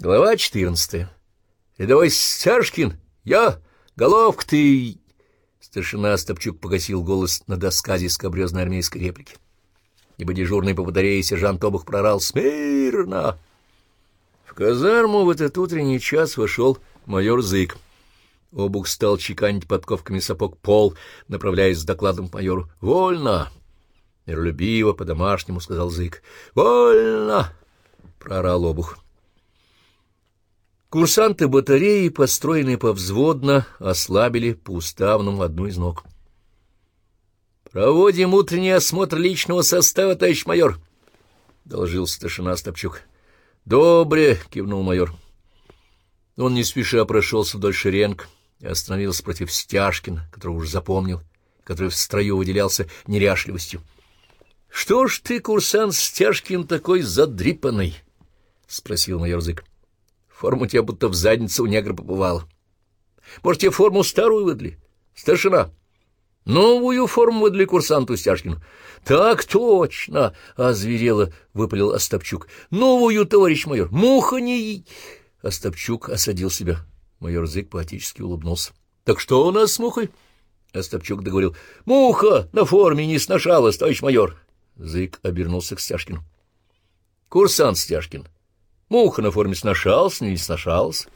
Глава четырнадцатая. Рядовой Стяжкин, я, головка ты... Старшина Стопчук погасил голос на досказе скобрезной армейской реплики. Ибо дежурный по батарее сержант Обух прорал «Смирно!». В казарму в этот утренний час вошел майор Зык. Обух стал чеканить подковками сапог пол, направляясь с докладом к майору. «Вольно!» Миролюбиво, по-домашнему, сказал Зык. «Вольно!» — проорал Обух. Курсанты батареи, построенные повзводно, ослабили по уставному одну из ног. «Проводим утренний осмотр личного состава, товарищ майор», — доложил старшина Стопчук. «Добре», — кивнул майор. Он не спеша прошелся вдоль шеренг и остановился против Стяжкина, которого уж запомнил, который в строю выделялся неряшливостью. — Что ж ты, курсант Стяжкин, такой задрипанный? — спросил майор Зык. Форма у тебя будто в задницу у негра побывала. Может, тебе форму старую выдали? Старшина. Новую форму выдали курсанту Стяжкину. Так точно, — озверело выпалил Остапчук. Новую, товарищ майор, муха не... Остапчук осадил себя. Майор Зык поотечески улыбнулся. — Так что у нас с мухой? Остапчук договорил. — Муха на форме не сношалась, товарищ майор. Зык обернулся к Стяжкину. — Курсант Стяжкин, — Муха на форме сношалась, не сношалась.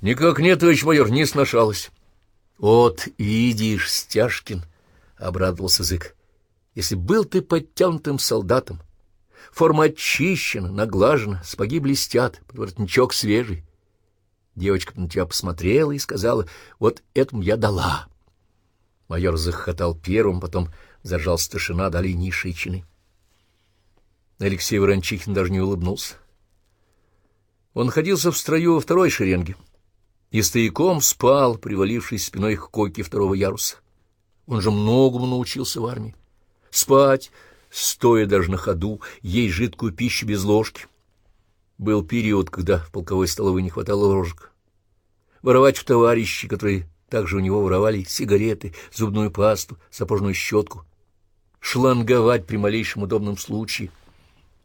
Никак нет, товарищ майор, не сношалась. Вот видишь, Стяжкин, — обрадовался язык, — если был ты подтянутым солдатом, форма очищена, наглажена, спаги блестят, подворотничок свежий. Девочка на тебя посмотрела и сказала, вот этому я дала. Майор захохотал первым, потом зажал старшина, дали низшие чины. Алексей Ворончихин даже не улыбнулся. Он находился в строю во второй шеренге и стояком спал, привалившись спиной к койке второго яруса. Он же многому научился в армии. Спать, стоя даже на ходу, есть жидкую пищу без ложки. Был период, когда в полковой столовой не хватало ложек. Воровать в товарищи, которые также у него воровали сигареты, зубную пасту, сапожную щетку. Шланговать при малейшем удобном случае —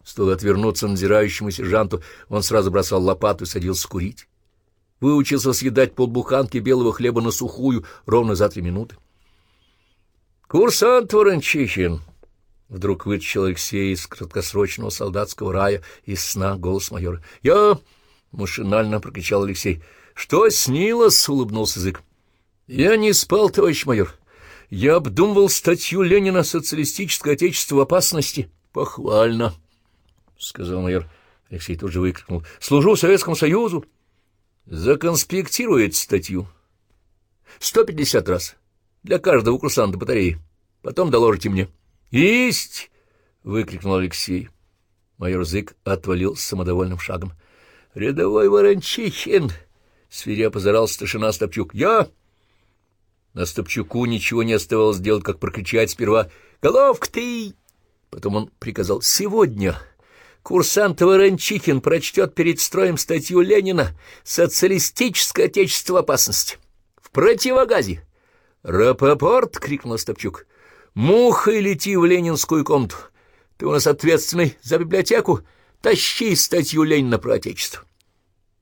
Стоило отвернуться надзирающему сержанту, он сразу бросал лопату и садился курить. Выучился съедать полбуханки белого хлеба на сухую ровно за три минуты. «Курсант Ворончихин!» Вдруг вытащил Алексей из краткосрочного солдатского рая из сна голос майора. «Я...» — машинально прокричал Алексей. «Что снилось?» — улыбнулся язык. «Я не спал, товарищ майор. Я обдумывал статью Ленина «Социалистическое отечество в опасности». Похвально. — сказал майор. Алексей тут же выкрикнул. — Служу Советскому Союзу. — Законспектирует статью. — Сто пятьдесят раз. Для каждого курсанта батареи. Потом доложите мне. — Есть! — выкрикнул Алексей. Майор Зык отвалил с самодовольным шагом. — Рядовой Ворончихин! — свирепо зарал старшина Стопчук. — Я! На Стопчуку ничего не оставалось делать, как прокричать сперва «Головка ты!» Потом он приказал «Сегодня!» Курсант Ворончихин прочтет перед строем статью Ленина «Социалистическое отечество в опасности». В противогазе. «Рапопорт!» — крикнул Остапчук. «Мухой лети в ленинскую комнату. Ты у нас ответственный за библиотеку. Тащи статью Ленина про отечество».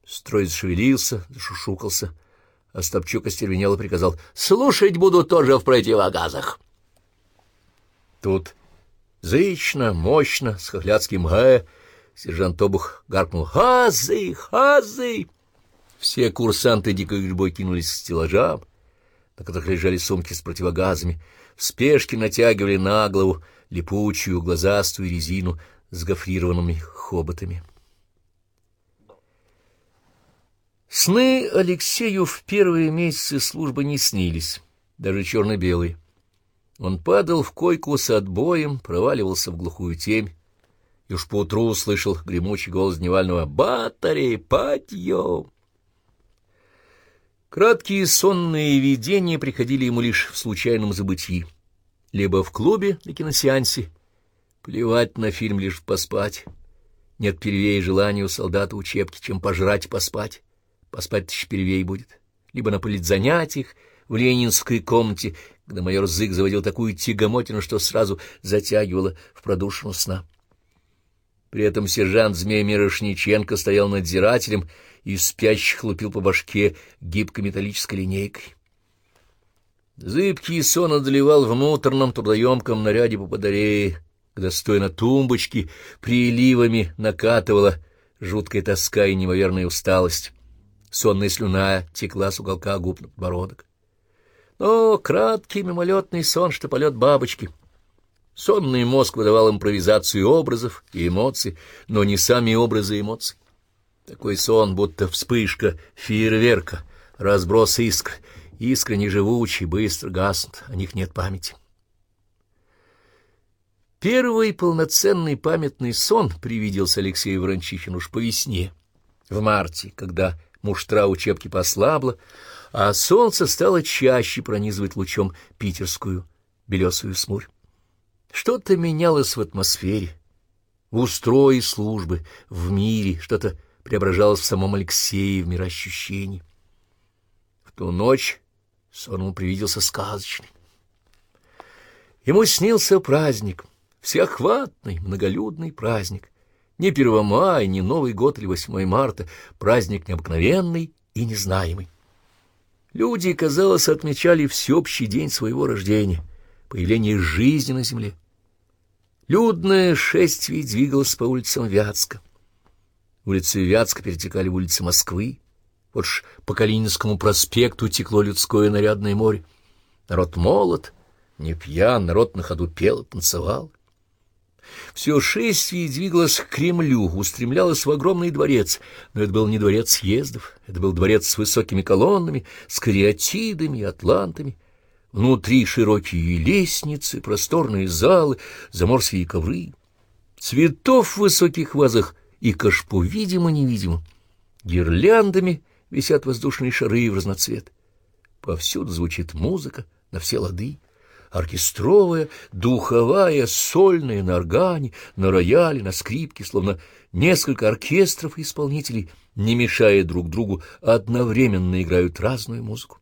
Строй зашевелился, зашушукался. Остапчук остервенел и приказал. «Слушать буду тоже в противогазах». Тут Зычно, мощно, с хохлядским «гэ» сержант Обух гаркнул «Хазы! Хазы!» Все курсанты дикой грибой кинулись к стеллажам, на которых лежали сумки с противогазами, в спешке натягивали на голову липучую глазастую резину с гофрированными хоботами. Сны Алексею в первые месяцы службы не снились, даже черно-белые. Он падал в койку с отбоем, проваливался в глухую темь, и уж поутру услышал гремучий голос дневального «Батареи, подъем!». Краткие сонные видения приходили ему лишь в случайном забытии, либо в клубе на киносеансе, плевать на фильм, лишь поспать. Нет первее желания у солдата учебки, чем пожрать поспать. Поспать тысяч первей будет. Либо на политзанятиях, в ленинской комнате, когда майор Зык заводил такую тягомотину, что сразу затягивало в продушину сна. При этом сержант Змей Мирошниченко стоял надзирателем и спящих лупил по башке гибкой металлической линейкой. Зыбкий сон одолевал в муторном трудоемком наряде по батарее, когда, стоя на тумбочке, приливами накатывала жуткая тоска и неимоверная усталость. Сонная слюна текла с уголка губ на подбородок. Но краткий мимолетный сон, что полет бабочки. Сонный мозг выдавал импровизацию образов и эмоций, но не сами образы и эмоции. Такой сон, будто вспышка фейерверка, разброс искр. Искры неживучие, быстро гаснут, о них нет памяти. Первый полноценный памятный сон привиделся Алексею Ворончихину уж по весне, в марте, когда муштра учебки послабла, а солнце стало чаще пронизывать лучом питерскую белесую смурь. Что-то менялось в атмосфере, в устрое службы, в мире, что-то преображалось в самом Алексее, в мироощущении. В ту ночь сон ему привиделся сказочный. Ему снился праздник, всеохватный, многолюдный праздник. Не Первомай, не Новый год или 8 марта, праздник необыкновенный и незнаемый. Люди, казалось, отмечали всеобщий день своего рождения, появление жизни на земле. Людное шествие двигалось по улицам Вятска. Улицы Вятска перетекали в улицы Москвы. Вот ж по Калининскому проспекту текло людское нарядное море. Народ молод, не пьян, народ на ходу пел и танцевал. Все шествие двигалось к Кремлю, устремлялось в огромный дворец, но это был не дворец съездов, это был дворец с высокими колоннами, с кариатидами и атлантами. Внутри широкие лестницы, просторные залы, заморские ковры. Цветов в высоких вазах и кашпу видимо-невидимо. Гирляндами висят воздушные шары в разноцвет. Повсюду звучит музыка на все лады. Оркестровая, духовая, сольная на органе, на рояле, на скрипке, словно несколько оркестров и исполнителей, не мешая друг другу, одновременно играют разную музыку.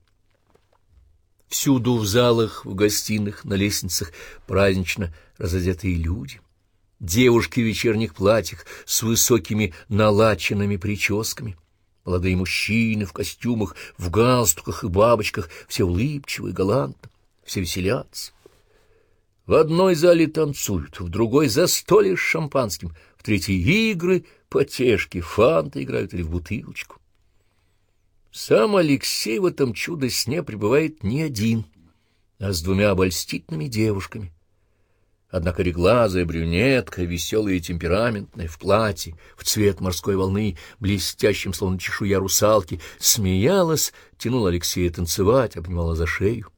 Всюду в залах, в гостиных, на лестницах празднично разодетые люди. Девушки в вечерних платьях с высокими налаченными прическами. Молодые мужчины в костюмах, в галстуках и бабочках, все улыбчивые, галантно, все веселятся. В одной зале танцуют, в другой застолье с шампанским, в третьей игры, потешки, фанты играют или в бутылочку. Сам Алексей в этом чудо-сне пребывает не один, а с двумя обольстительными девушками. Однако реглазая брюнетка, веселая и темпераментная, в платье, в цвет морской волны, блестящим, словно чешуя русалки, смеялась, тянула Алексея танцевать, обнимала за шею.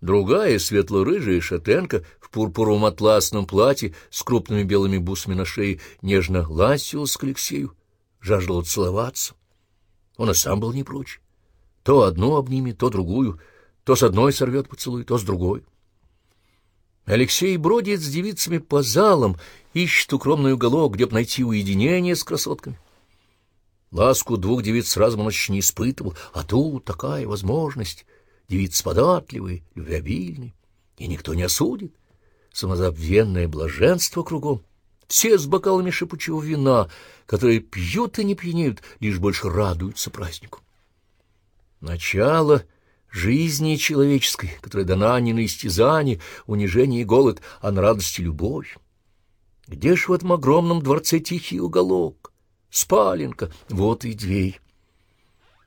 Другая, светло-рыжая шатенка в пурпуровом атласном платье с крупными белыми бусами на шее, нежно ласилась к Алексею, жаждала целоваться. Он и сам был не прочь. То одну обнимет, то другую, то с одной сорвет поцелуй, то с другой. Алексей бродит с девицами по залам, ищет укромный уголок, где б найти уединение с красотками. Ласку двух девиц сразу он не испытывал, а тут такая возможность. Девицы податливые, любвеобильные, и никто не осудит. Самозабвенное блаженство кругом. Все с бокалами шипучего вина, которые пьют и не пьянеют, лишь больше радуются празднику. Начало жизни человеческой, которая дана не на истязание, унижение и голод, а на радость и любовь. Где ж в этом огромном дворце тихий уголок? Спаленка, вот и дверь.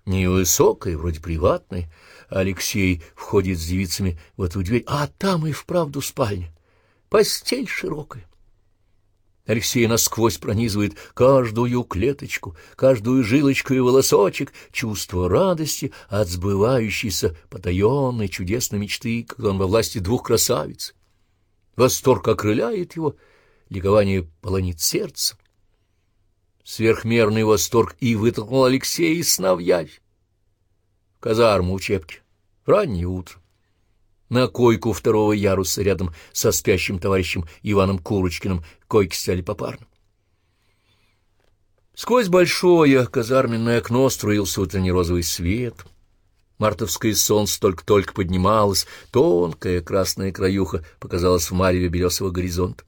Невысокая, вроде приватная, Алексей входит с девицами в эту дверь, а там и вправду спальня. Постель широкая. Алексей насквозь пронизывает каждую клеточку, каждую жилочку и волосочек чувство радости от сбывающейся потаенной чудесной мечты, когда он во власти двух красавиц. Восторг окрыляет его, ликование полонит сердце. Сверхмерный восторг и вытолкнул Алексея из сна в явь. Казарму учебки. Раннее утро на койку второго яруса рядом со спящим товарищем Иваном Курочкиным, койки стояли попарно. Сквозь большое казарменное окно струился утренний розовый свет. Мартовское солнце только-только поднималось, тонкая красная краюха показалась в мареве белесого горизонта.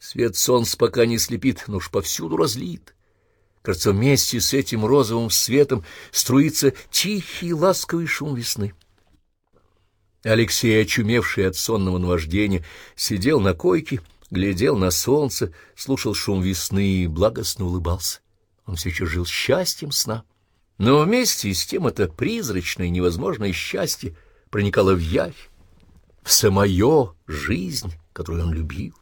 Свет солнца пока не слепит, но уж повсюду разлит. Кажется, вместе с этим розовым светом струится тихий ласковый шум весны. Алексей, очумевший от сонного наваждения, сидел на койке, глядел на солнце, слушал шум весны и благостно улыбался. Он все еще жил счастьем сна. Но вместе с тем это призрачное невозможное счастье проникало в явь, в самое жизнь, которую он любил.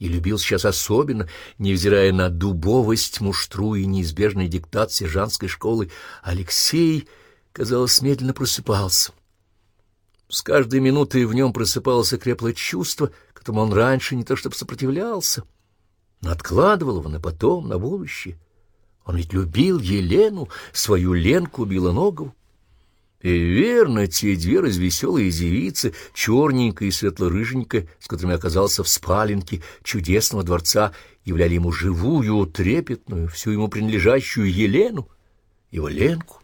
И любил сейчас особенно, невзирая на дубовость, муштру и неизбежный диктат сержантской школы, Алексей, казалось, медленно просыпался. С каждой минутой в нем просыпалось окреплое чувство, которому он раньше не то чтобы сопротивлялся, но откладывал его на потом, на будущее. Он ведь любил Елену, свою Ленку Белоногову. И верно, те две развеселые девицы, черненькая и светло-рыженькая, с которыми оказался в спаленке чудесного дворца, являли ему живую, трепетную, всю ему принадлежащую Елену, его Ленку.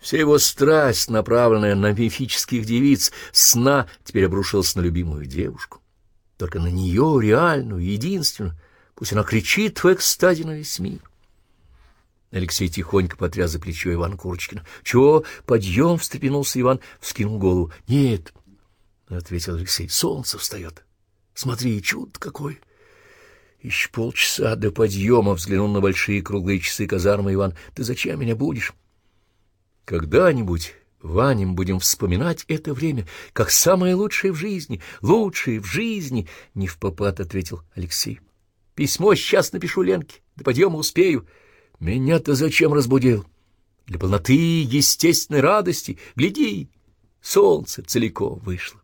Вся его страсть, направленная на мифических девиц, сна теперь обрушилась на любимую девушку. Только на нее, реальную, единственную, пусть она кричит в экстазе на весь мир. Алексей тихонько потряс за плечо Ивана Курочкина. — Чего? Подъем! — встрепенулся Иван, вскинул голову. — Нет, — ответил Алексей, — солнце встает. Смотри, чудо какое! Еще полчаса до подъема взглянул на большие круглые часы казармы Иван. — Ты зачем меня будешь? — Когда-нибудь... Ванем будем вспоминать это время, как самое лучшее в жизни, лучшее в жизни, — не в попад ответил Алексей. — Письмо сейчас напишу Ленке, до подъема успею. Меня-то зачем разбудил? Для полноты естественной радости. Гляди, солнце целиком вышло.